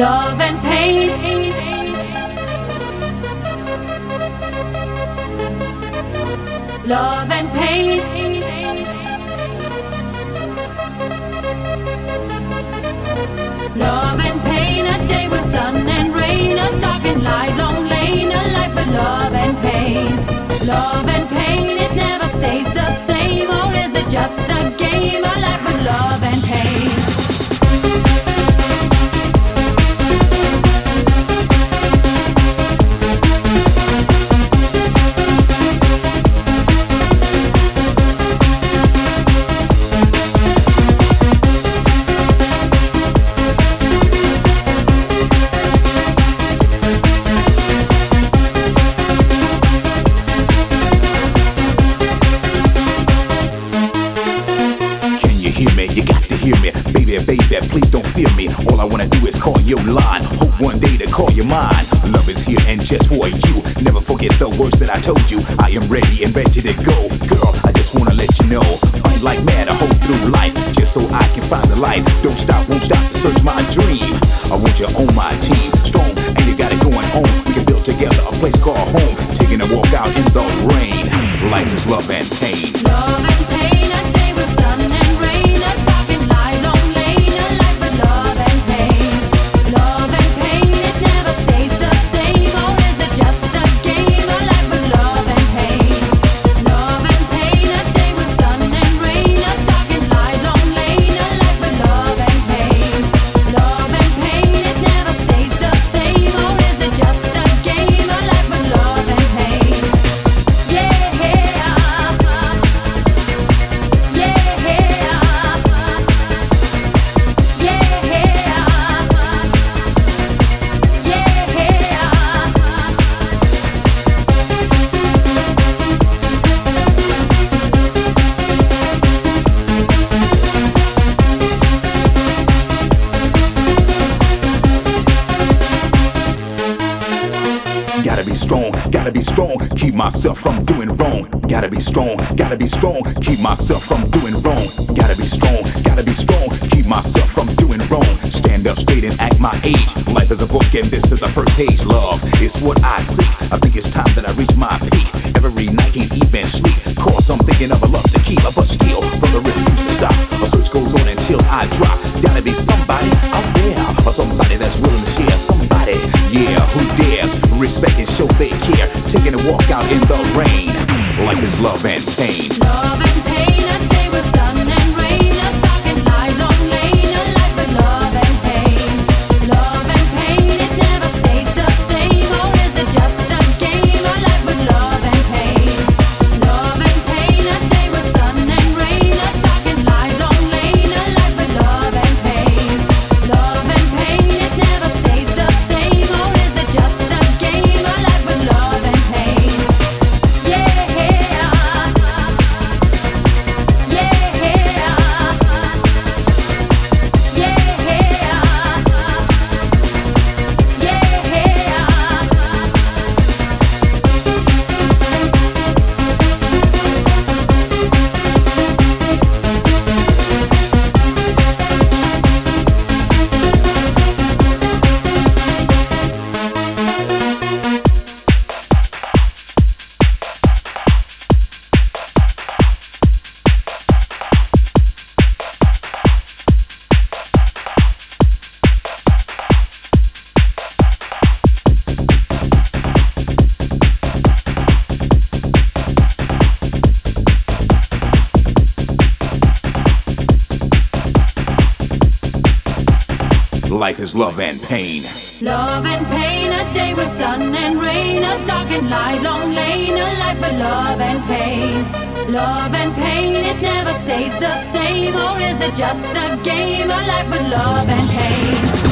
love and pain. Love and pain. Love and pain, a day with sun and rain, a dark and light, long lane, a life of love and pain. Love and Baby, baby, please don't fear me. All I wanna do is call your line. Hope one day to call your mine. Love is here and just for you. Never forget the words that I told you. I am ready and ready to go. Girl, I just wanna let you know. I'm like mad, I hold through life just so I can find the light. Don't stop, won't stop to search my dream. I want you on my team. Strong, and you got it going on. We can build together a place called home. Taking a walk out in the rain. Life is love and pain. Love gotta be strong, keep myself from doing wrong. Gotta be strong, gotta be strong, keep myself from doing wrong. Gotta be strong, gotta be strong, keep myself from doing wrong. Stand up straight and act my age. Life is a book and this is the first page. Love is what I see. I think it's time that I reach my they care. Taking a walk out in the rain. Life is love and pain. Life is love and pain. Love and pain, a day with sun and rain, a dark and light, long lane, a life of love and pain. Love and pain, it never stays the same, or is it just a game? A life with love and pain.